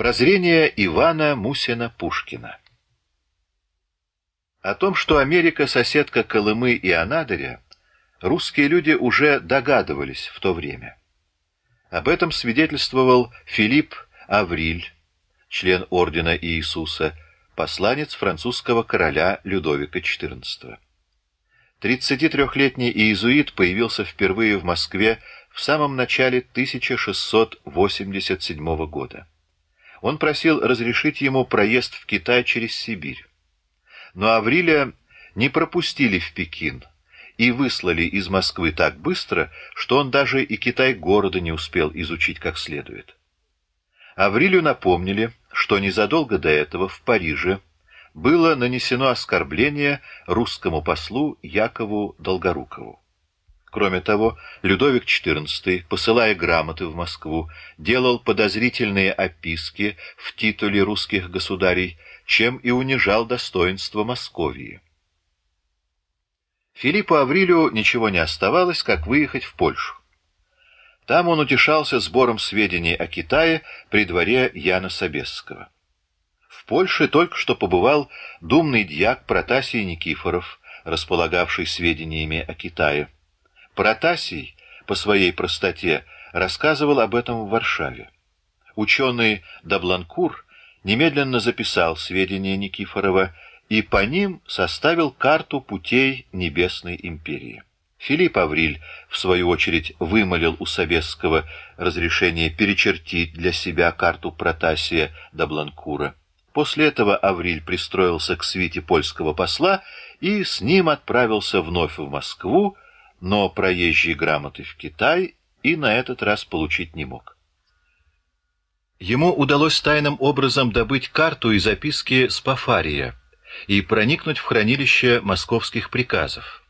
Прозрение Ивана Мусина-Пушкина О том, что Америка — соседка Колымы и Анадыря, русские люди уже догадывались в то время. Об этом свидетельствовал Филипп Авриль, член Ордена Иисуса, посланец французского короля Людовика XIV. 33-летний иезуит появился впервые в Москве в самом начале 1687 года. Он просил разрешить ему проезд в Китай через Сибирь. Но Авриля не пропустили в Пекин и выслали из Москвы так быстро, что он даже и Китай города не успел изучить как следует. Аврилю напомнили, что незадолго до этого в Париже было нанесено оскорбление русскому послу Якову Долгорукову. Кроме того, Людовик XIV, посылая грамоты в Москву, делал подозрительные описки в титуле русских государей, чем и унижал достоинство Московии. Филиппу Аврилю ничего не оставалось, как выехать в Польшу. Там он утешался сбором сведений о Китае при дворе Яна Собесского. В Польше только что побывал думный дьяк Протасий Никифоров, располагавший сведениями о Китае. Протасий, по своей простоте, рассказывал об этом в Варшаве. Ученый Дабланкур немедленно записал сведения Никифорова и по ним составил карту путей Небесной империи. Филипп Авриль, в свою очередь, вымолил у Собесского разрешение перечертить для себя карту Протасия Дабланкура. После этого Авриль пристроился к свите польского посла и с ним отправился вновь в Москву, но проезжие грамоты в Китай и на этот раз получить не мог. Ему удалось тайным образом добыть карту и записки с Пафария и проникнуть в хранилище московских приказов.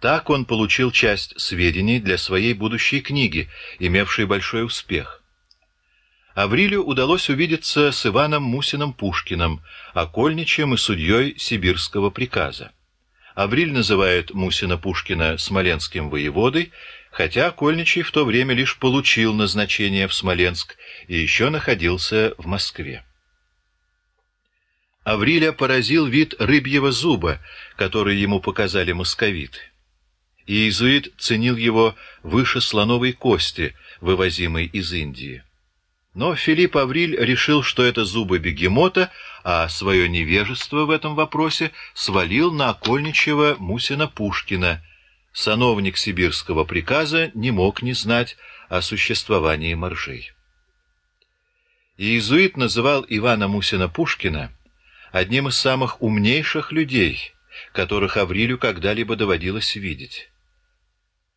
Так он получил часть сведений для своей будущей книги, имевшей большой успех. Аврилю удалось увидеться с Иваном Мусиным Пушкиным, окольничем и судьей сибирского приказа. Авриль называет Мусина Пушкина смоленским воеводой, хотя Кольничий в то время лишь получил назначение в Смоленск и еще находился в Москве. Авриля поразил вид рыбьего зуба, который ему показали московиты. Иезуит ценил его выше слоновой кости, вывозимой из Индии. Но Филипп Авриль решил, что это зубы бегемота, а свое невежество в этом вопросе свалил на окольничего Мусина Пушкина. Сановник сибирского приказа не мог не знать о существовании моржей. Иезуит называл Ивана Мусина Пушкина одним из самых умнейших людей, которых Аврилю когда-либо доводилось видеть.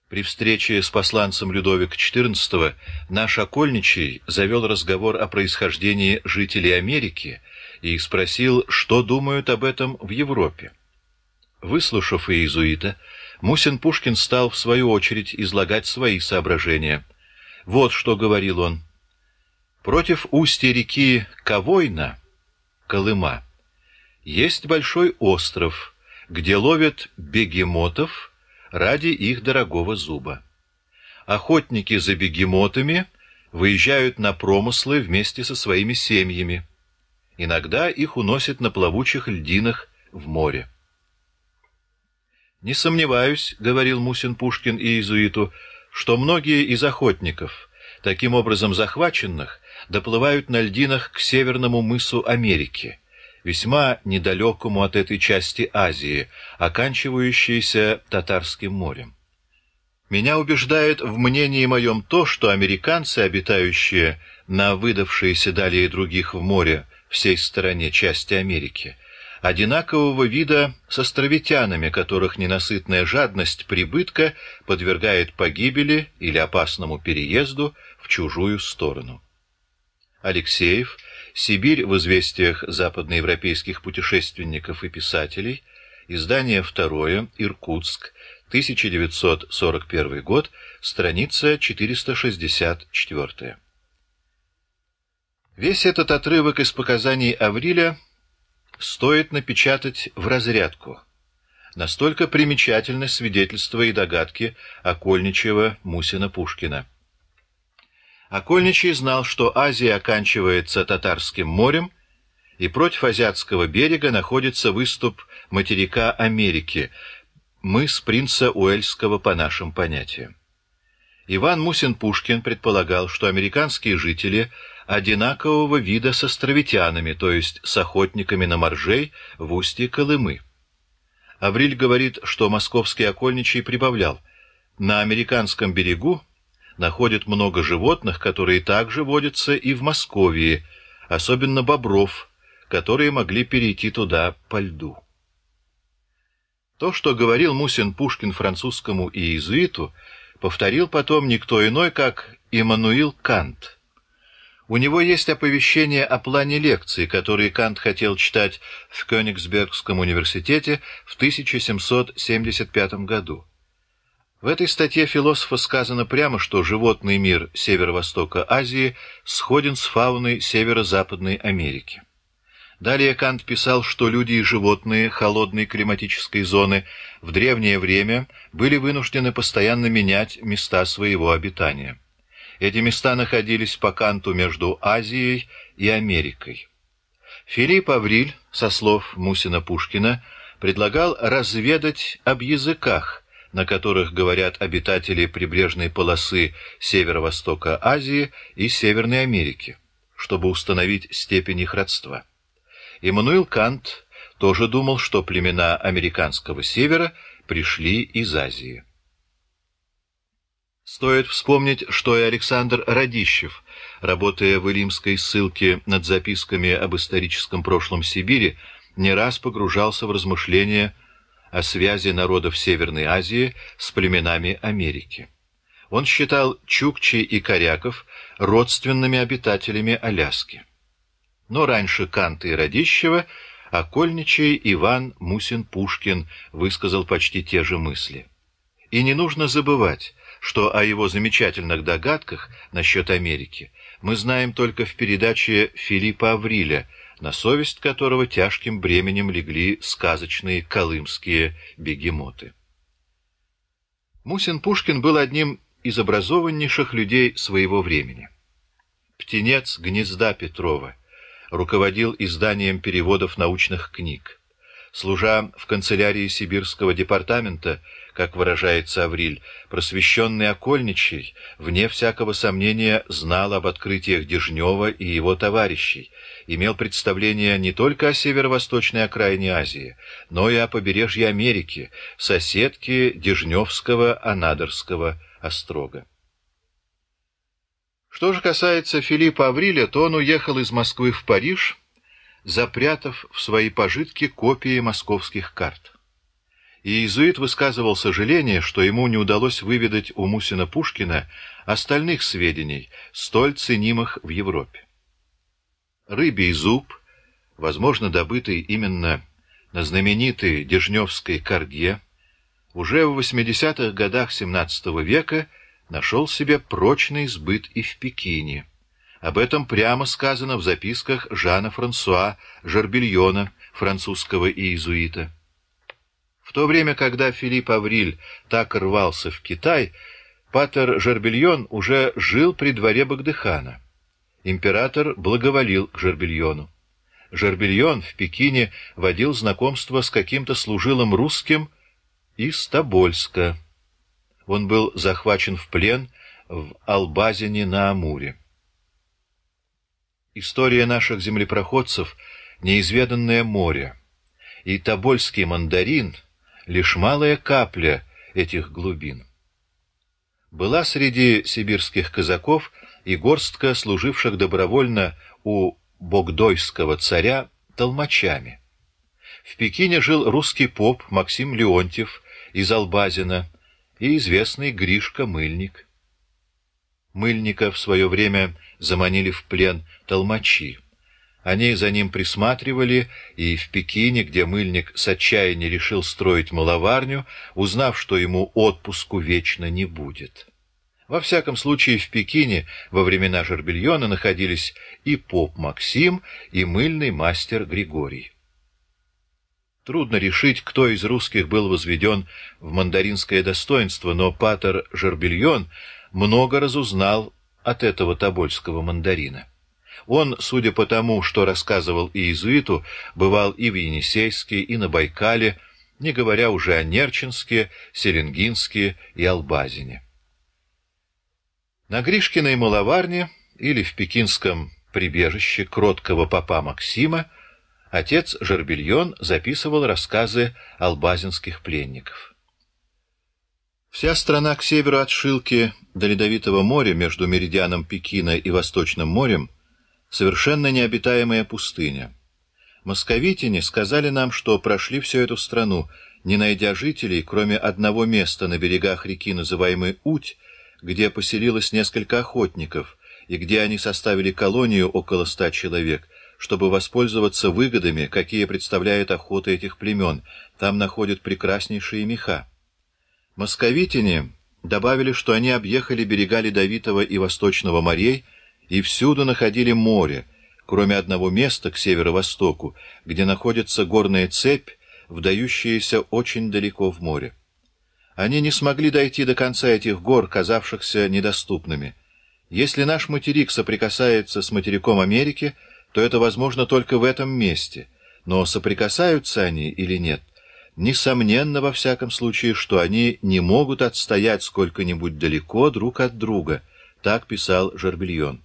При встрече с посланцем Людовика XIV наш окольничий завел разговор о происхождении жителей Америки и спросил, что думают об этом в Европе. Выслушав иезуита, Мусин Пушкин стал, в свою очередь, излагать свои соображения. Вот что говорил он. «Против устья реки Кавойна, Колыма, есть большой остров, где ловят бегемотов, ради их дорогого зуба. Охотники за бегемотами выезжают на промыслы вместе со своими семьями. Иногда их уносят на плавучих льдинах в море. «Не сомневаюсь, — говорил Мусин Пушкин и иезуиту, — что многие из охотников, таким образом захваченных, доплывают на льдинах к северному мысу Америки, весьма недалекому от этой части Азии, оканчивающейся Татарским морем. Меня убеждает в мнении моем то, что американцы, обитающие на выдавшейся далее других в море всей стороне части Америки, одинакового вида с островитянами, которых ненасытная жадность прибытка подвергает погибели или опасному переезду в чужую сторону. Алексеев Сибирь в известиях западноевропейских путешественников и писателей, издание второе, Иркутск, 1941 год, страница 464. Весь этот отрывок из показаний Авриля стоит напечатать в разрядку. Настолько примечательны свидетельства и догадки Окольничева Мусина Пушкина. Окольничий знал, что Азия оканчивается Татарским морем, и против азиатского берега находится выступ материка Америки, мыс принца Уэльского по нашим понятиям. Иван Мусин-Пушкин предполагал, что американские жители одинакового вида с островитянами, то есть с охотниками на моржей в устье Колымы. Авриль говорит, что московский окольничий прибавлял, на американском берегу находят много животных, которые также водятся и в Московии, особенно бобров, которые могли перейти туда по льду. То, что говорил Мусин Пушкин французскому иезуиту, повторил потом никто иной, как Иммануил Кант. У него есть оповещение о плане лекции, который Кант хотел читать в Кёнигсбергском университете в 1775 году. В этой статье философа сказано прямо, что животный мир северо-востока Азии сходен с фауной северо-западной Америки. Далее Кант писал, что люди и животные холодной климатической зоны в древнее время были вынуждены постоянно менять места своего обитания. Эти места находились по Канту между Азией и Америкой. Филипп Авриль, со слов Мусина-Пушкина, предлагал разведать об языках, на которых говорят обитатели прибрежной полосы северо-востока Азии и Северной Америки, чтобы установить степень их родства. Иммануил Кант тоже думал, что племена американского севера пришли из Азии. Стоит вспомнить, что и Александр Радищев, работая в Илимской ссылке над записками об историческом прошлом Сибири, не раз погружался в размышления о связи народов Северной Азии с племенами Америки. Он считал чукчи и коряков родственными обитателями Аляски. Но раньше Канта и Радищева окольничий Иван Мусин-Пушкин высказал почти те же мысли. И не нужно забывать, что о его замечательных догадках насчет Америки мы знаем только в передаче Филиппа Авриля, на совесть которого тяжким бременем легли сказочные колымские бегемоты. Мусин-Пушкин был одним из образованнейших людей своего времени. Птенец гнезда Петрова — руководил изданием переводов научных книг. Служа в канцелярии Сибирского департамента, как выражается Авриль, просвещенный окольничий, вне всякого сомнения, знал об открытиях Дежнева и его товарищей, имел представление не только о северо-восточной окраине Азии, но и о побережье Америки, соседке Дежневского Анадырского острога. Что же касается Филиппа Авриля, то он уехал из Москвы в Париж, запрятав в свои пожитки копии московских карт. И иезуит высказывал сожаление, что ему не удалось выведать у Мусина Пушкина остальных сведений, столь ценимых в Европе. Рыбий зуб, возможно, добытый именно на знаменитой Дежневской корге, уже в 80-х годах XVII века нашел себе прочный сбыт и в Пекине. Об этом прямо сказано в записках Жана Франсуа Жербельона, французского иезуита. В то время, когда Филипп Авриль так рвался в Китай, Патер Жербельон уже жил при дворе Багдыхана. Император благоволил к Жербельону. Жербельон в Пекине водил знакомство с каким-то служилым русским из Тобольска он был захвачен в плен в Албазине на Амуре. История наших землепроходцев — неизведанное море, и тобольский мандарин — лишь малая капля этих глубин. Была среди сибирских казаков и горстка служивших добровольно у богдойского царя толмачами. В Пекине жил русский поп Максим Леонтьев из Албазина, и известный Гришка Мыльник. Мыльника в свое время заманили в плен толмачи. Они за ним присматривали, и в Пекине, где Мыльник с отчаяния решил строить маловарню, узнав, что ему отпуску вечно не будет. Во всяком случае, в Пекине во времена Жербельона находились и поп Максим, и мыльный мастер Григорий. Трудно решить, кто из русских был возведен в мандаринское достоинство, но патер Жербельон много разузнал от этого тобольского мандарина. Он, судя по тому, что рассказывал иезуиту, бывал и в Енисейске, и на Байкале, не говоря уже о Нерчинске, Селенгинске и Албазине. На Гришкиной маловарне или в пекинском прибежище кроткого папа Максима отец Жербельон записывал рассказы албазинских пленников. Вся страна к северу от Шилки до Ледовитого моря между меридианом Пекина и Восточным морем совершенно необитаемая пустыня. Московитяне сказали нам, что прошли всю эту страну, не найдя жителей, кроме одного места на берегах реки, называемой Уть, где поселилось несколько охотников, и где они составили колонию около ста человек, чтобы воспользоваться выгодами, какие представляет охота этих племен. Там находят прекраснейшие меха. Московитяне добавили, что они объехали берега Ледовитого и Восточного морей и всюду находили море, кроме одного места к северо-востоку, где находится горная цепь, вдающаяся очень далеко в море. Они не смогли дойти до конца этих гор, казавшихся недоступными. Если наш материк соприкасается с материком Америки, то это возможно только в этом месте, но соприкасаются они или нет — Несомненно, во всяком случае, что они не могут отстоять сколько-нибудь далеко друг от друга, так писал Жербельон.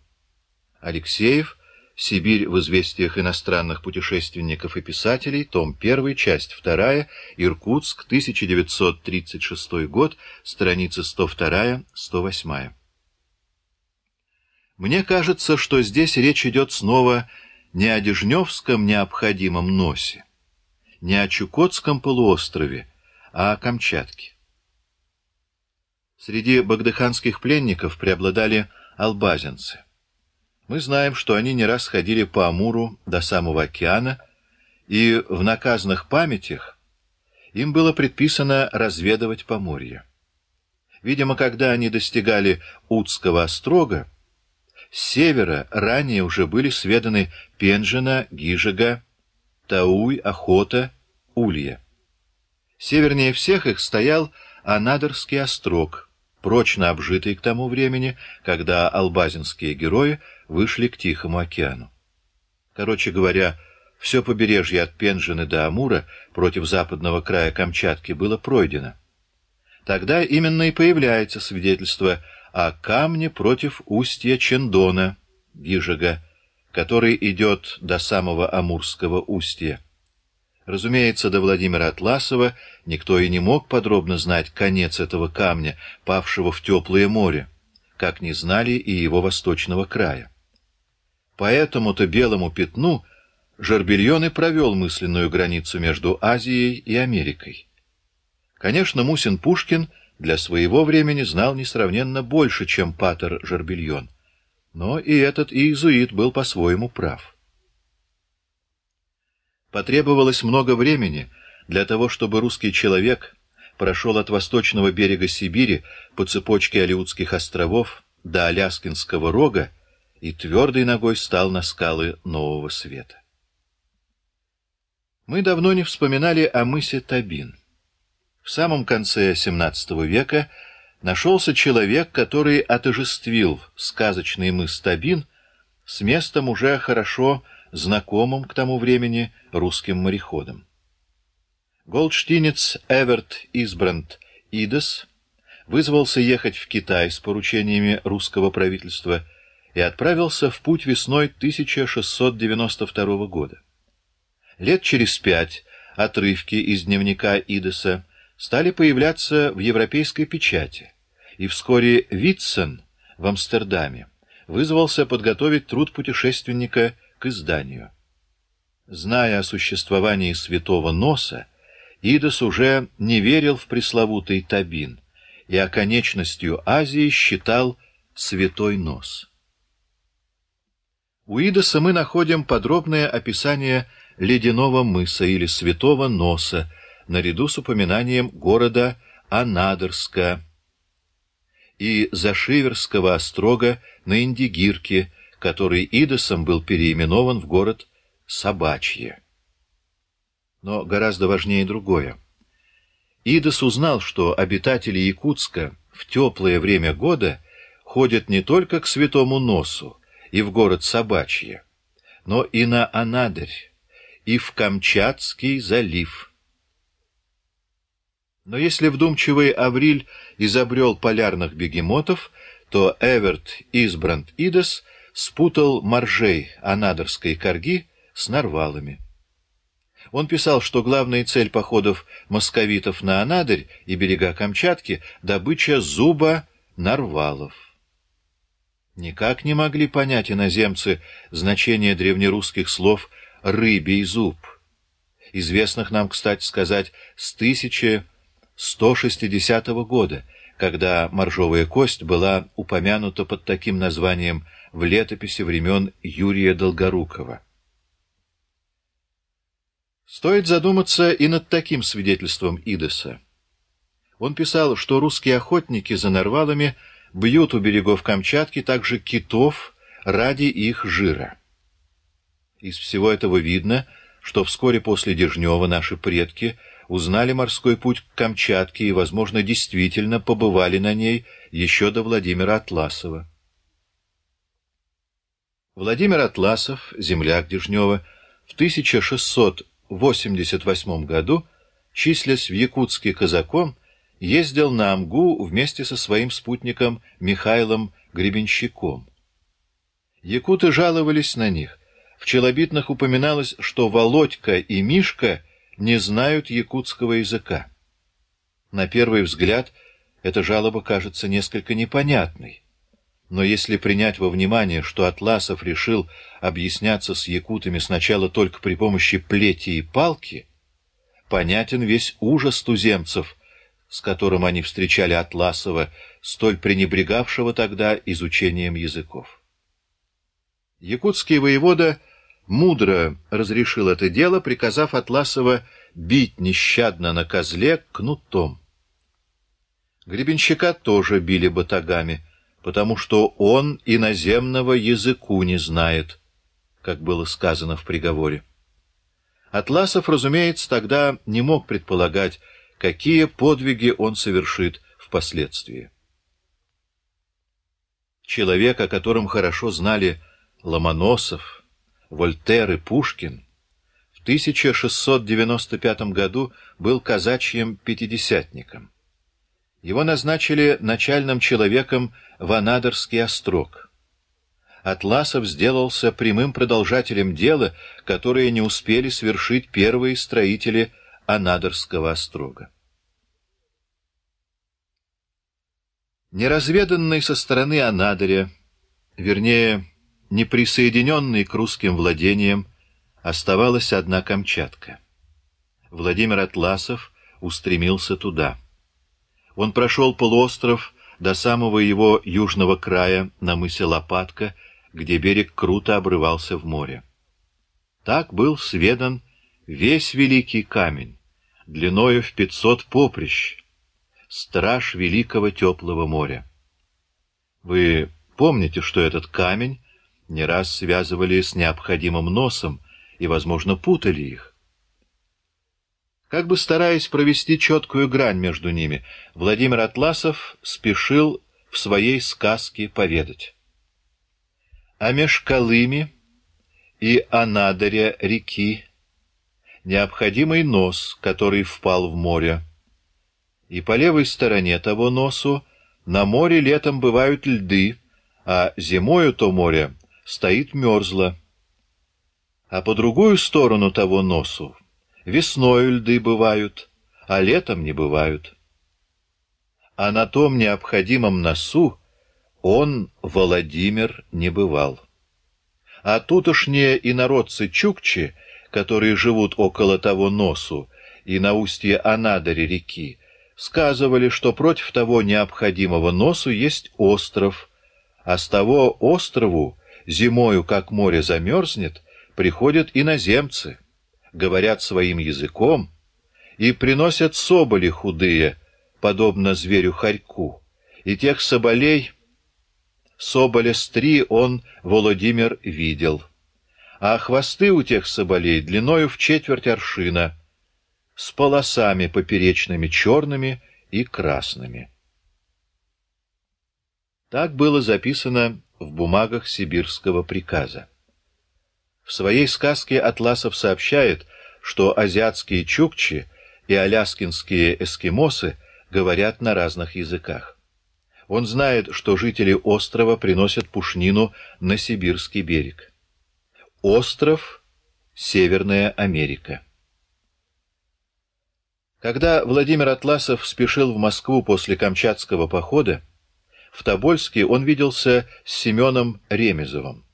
Алексеев, Сибирь в известиях иностранных путешественников и писателей, том 1, часть 2, Иркутск, 1936 год, страница 102-108. Мне кажется, что здесь речь идет снова не о Дежневском необходимом носе, не о Чукотском полуострове, а о Камчатке. Среди багдыханских пленников преобладали албазинцы. Мы знаем, что они не раз ходили по Амуру до самого океана, и в наказанных памятях им было предписано разведывать Поморье. Видимо, когда они достигали Утского острога, с севера ранее уже были сведаны Пенжина, Гижига, Тауй, Охота, Улья. Севернее всех их стоял Анадырский острог, прочно обжитый к тому времени, когда албазинские герои вышли к Тихому океану. Короче говоря, все побережье от Пенжины до Амура против западного края Камчатки было пройдено. Тогда именно и появляется свидетельство о камне против устья Чендона, Гижага, который идет до самого Амурского устья. Разумеется, до Владимира Атласова никто и не мог подробно знать конец этого камня, павшего в теплое море, как не знали и его восточного края. Поэтому-то белому пятну Жербельон и провел мысленную границу между Азией и Америкой. Конечно, Мусин Пушкин для своего времени знал несравненно больше, чем Патер Жербельон. Но и этот иезуит был по-своему прав. Потребовалось много времени для того, чтобы русский человек прошел от восточного берега Сибири по цепочке Алиутских островов до Аляскинского рога и твердой ногой стал на скалы Нового Света. Мы давно не вспоминали о мысе Табин. В самом конце XVII века нашелся человек, который отожествил сказочный мыс Табин с местом уже хорошо знакомым к тому времени русским мореходам. Голдштинец Эверт Избранд Идес вызвался ехать в Китай с поручениями русского правительства и отправился в путь весной 1692 года. Лет через пять отрывки из дневника Идеса стали появляться в европейской печати, и вскоре Витсен в Амстердаме вызвался подготовить труд путешественника к изданию. Зная о существовании святого носа, Идос уже не верил в пресловутый Табин и оконечностью Азии считал святой нос. У Идоса мы находим подробное описание ледяного мыса или святого носа, наряду с упоминанием города Анадырска и Зашиверского острога на Индигирке, который Идосом был переименован в город Собачье. Но гораздо важнее другое. Идос узнал, что обитатели Якутска в теплое время года ходит не только к Святому Носу и в город Собачье, но и на Анадырь, и в Камчатский залив. Но если вдумчивый Авриль изобрел полярных бегемотов, то Эверт Избранд Идес спутал моржей Анадырской корги с нарвалами. Он писал, что главная цель походов московитов на Анадырь и берега Камчатки — добыча зуба нарвалов. Никак не могли понять иноземцы значение древнерусских слов «рыбий зуб», известных нам, кстати сказать, с 1160 года, когда моржовая кость была упомянута под таким названием в летописи времен Юрия Долгорукова. Стоит задуматься и над таким свидетельством Идеса. Он писал, что русские охотники за нарвалами бьют у берегов Камчатки также китов ради их жира. Из всего этого видно, что вскоре после Дежнева наши предки узнали морской путь к Камчатке и, возможно, действительно побывали на ней еще до Владимира Атласова. Владимир Атласов, земляк Дежнева, в 1600 1988 году, числясь в Якутске казаком, ездил на Амгу вместе со своим спутником Михаилом Гребенщиком. Якуты жаловались на них. В челобитных упоминалось, что Володька и Мишка не знают якутского языка. На первый взгляд эта жалоба кажется несколько непонятной. Но если принять во внимание, что Атласов решил объясняться с якутами сначала только при помощи плети и палки, понятен весь ужас туземцев, с которым они встречали Атласова, столь пренебрегавшего тогда изучением языков. Якутский воевода мудро разрешил это дело, приказав Атласова бить нещадно на козле кнутом. Гребенщика тоже били батагами — потому что он иноземного языку не знает, как было сказано в приговоре. Атласов, разумеется, тогда не мог предполагать, какие подвиги он совершит впоследствии. Человек, о котором хорошо знали Ломоносов, Вольтер и Пушкин, в 1695 году был казачьим пятидесятником. Его назначили начальным человеком в Анадырский острог. Атласов сделался прямым продолжателем дела, которое не успели свершить первые строители Анадырского острога. Неразведанный со стороны Анадыря, вернее, неприсоединенный к русским владениям, оставалась одна Камчатка. Владимир Атласов устремился туда. Он прошел полуостров до самого его южного края на мысе Лопатка, где берег круто обрывался в море. Так был сведан весь великий камень, длиною в пятьсот поприщ, страж великого теплого моря. Вы помните, что этот камень не раз связывали с необходимым носом и, возможно, путали их. Как бы стараясь провести четкую грань между ними, Владимир Атласов спешил в своей сказке поведать. О межколыме и о реки, необходимый нос, который впал в море, и по левой стороне того носу на море летом бывают льды, а зимою то море стоит мерзло, а по другую сторону того носу Весною льды бывают, а летом не бывают. А на том необходимом носу он, Владимир, не бывал. А тутошние инородцы Чукчи, которые живут около того носу и на устье Анадыри реки, сказывали, что против того необходимого носу есть остров, а с того острову зимою, как море замерзнет, приходят иноземцы говорят своим языком и приносят соболи худые, подобно зверю-хорьку, и тех соболей, соболя стри он, Владимир, видел. А хвосты у тех соболей длиною в четверть аршина, с полосами поперечными черными и красными. Так было записано в бумагах сибирского приказа. В своей сказке Атласов сообщает, что азиатские чукчи и аляскинские эскимосы говорят на разных языках. Он знает, что жители острова приносят пушнину на сибирский берег. Остров — Северная Америка. Когда Владимир Атласов спешил в Москву после Камчатского похода, в Тобольске он виделся с Семеном Ремезовым.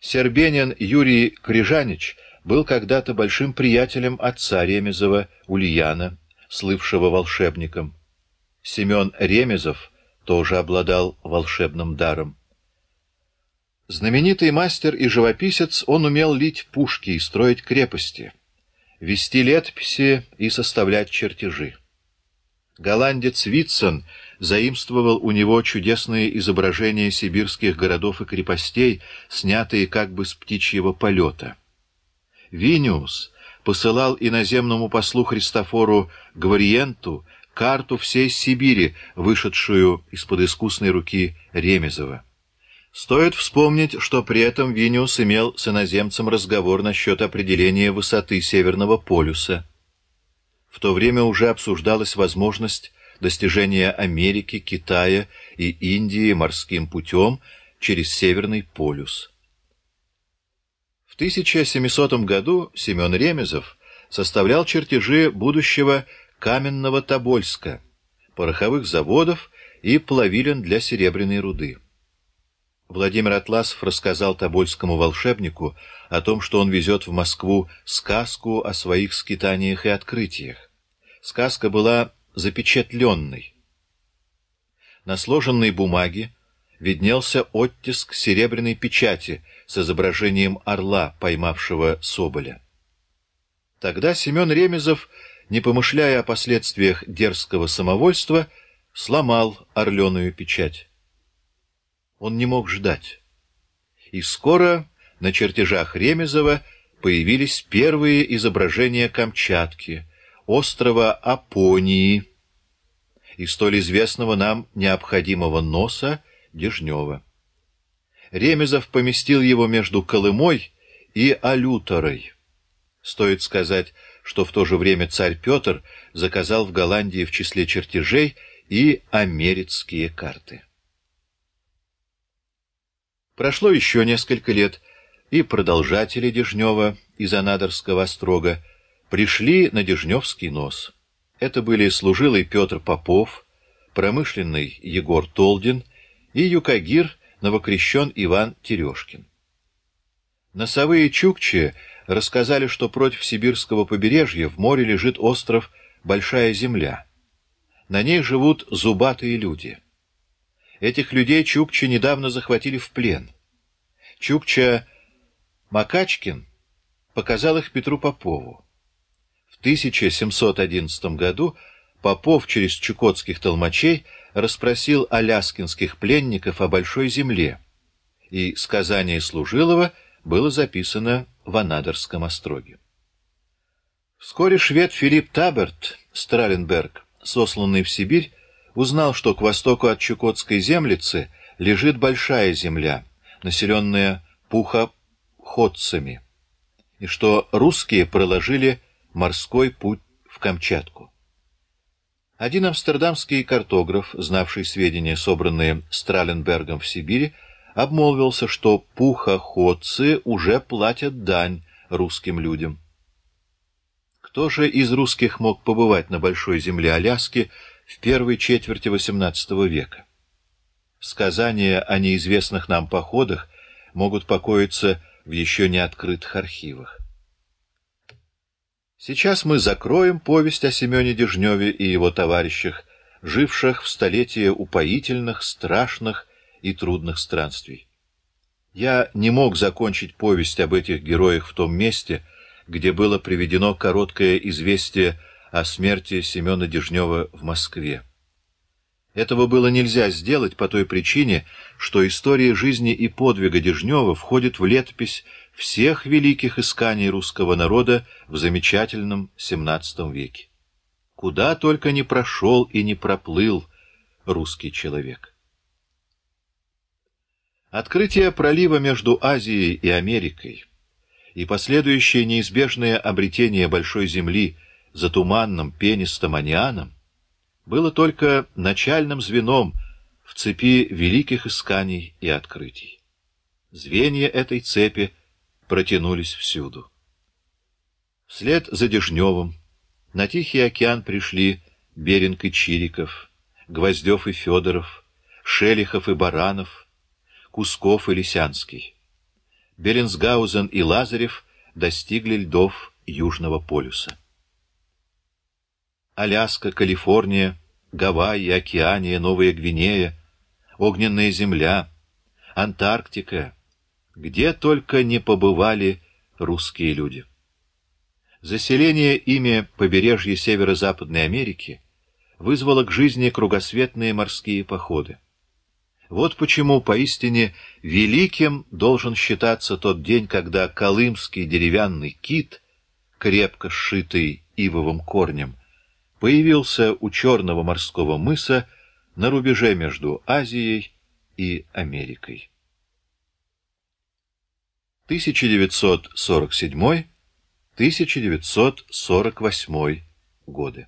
Сербенин Юрий Крижанич был когда-то большим приятелем отца Ремезова, Ульяна, слывшего волшебником. Семен Ремезов тоже обладал волшебным даром. Знаменитый мастер и живописец, он умел лить пушки и строить крепости, вести летописи и составлять чертежи. Голландец Витсон заимствовал у него чудесные изображения сибирских городов и крепостей, снятые как бы с птичьего полета. Виниус посылал иноземному послу Христофору Гвариенту карту всей Сибири, вышедшую из-под искусной руки Ремезова. Стоит вспомнить, что при этом Виниус имел с иноземцем разговор насчет определения высоты Северного полюса. В то время уже обсуждалась возможность достижения Америки, Китая и Индии морским путем через Северный полюс. В 1700 году Семен Ремезов составлял чертежи будущего каменного Тобольска, пороховых заводов и плавилен для серебряной руды. Владимир Атласов рассказал тобольскому волшебнику о том, что он везет в Москву сказку о своих скитаниях и открытиях. Сказка была запечатленной. На сложенной бумаге виднелся оттиск серебряной печати с изображением орла, поймавшего соболя. Тогда Семен Ремезов, не помышляя о последствиях дерзкого самовольства, сломал орленую печать. Он не мог ждать. И скоро на чертежах Ремезова появились первые изображения Камчатки, острова Апонии и столь известного нам необходимого носа Дежнева. Ремезов поместил его между Колымой и Алюторой. Стоит сказать, что в то же время царь Петр заказал в Голландии в числе чертежей и америцкие карты. Прошло еще несколько лет, и продолжатели Дежнева из Анадырского острога пришли на Дежневский нос. Это были служилый Петр Попов, промышленный Егор Толдин и юкагир новокрещен Иван Терешкин. Носовые чукчи рассказали, что против сибирского побережья в море лежит остров Большая Земля. На ней живут зубатые люди — Этих людей чукчи недавно захватили в плен. Чукча Макачкин показал их Петру Попову. В 1711 году Попов через чукотских толмачей расспросил аляскинских пленников о Большой земле, и сказание Служилова было записано в Анадырском остроге. Вскоре швед Филипп Таберт Страленберг, сосланный в Сибирь, узнал, что к востоку от Чукотской землицы лежит большая земля, населенная пухоходцами, и что русские проложили морской путь в Камчатку. Один амстердамский картограф, знавший сведения, собранные Страленбергом в Сибири, обмолвился, что пухоходцы уже платят дань русским людям. Кто же из русских мог побывать на большой земле Аляски в первой четверти XVIII века. Сказания о неизвестных нам походах могут покоиться в еще не открытых архивах. Сейчас мы закроем повесть о Семене Дежневе и его товарищах, живших в столетие упоительных, страшных и трудных странствий. Я не мог закончить повесть об этих героях в том месте, где было приведено короткое известие о смерти Семена Дежнева в Москве. Этого было нельзя сделать по той причине, что история жизни и подвига Дежнева входит в летопись всех великих исканий русского народа в замечательном XVII веке. Куда только не прошел и не проплыл русский человек. Открытие пролива между Азией и Америкой и последующее неизбежное обретение Большой Земли за туманным пенистым океаном было только начальным звеном в цепи великих исканий и открытий. Звенья этой цепи протянулись всюду. Вслед за Дежневым на Тихий океан пришли Беринг и Чириков, Гвоздев и Федоров, Шелихов и Баранов, Кусков и Лисянский. Беренсгаузен и Лазарев достигли льдов Южного полюса. Аляска, Калифорния, Гавайи, Океания, Новая Гвинея, Огненная земля, Антарктика, где только не побывали русские люди. Заселение ими побережья Северо-Западной Америки вызвало к жизни кругосветные морские походы. Вот почему поистине великим должен считаться тот день, когда колымский деревянный кит, крепко сшитый ивовым корнем, появился у Черного морского мыса на рубеже между Азией и Америкой. 1947-1948 годы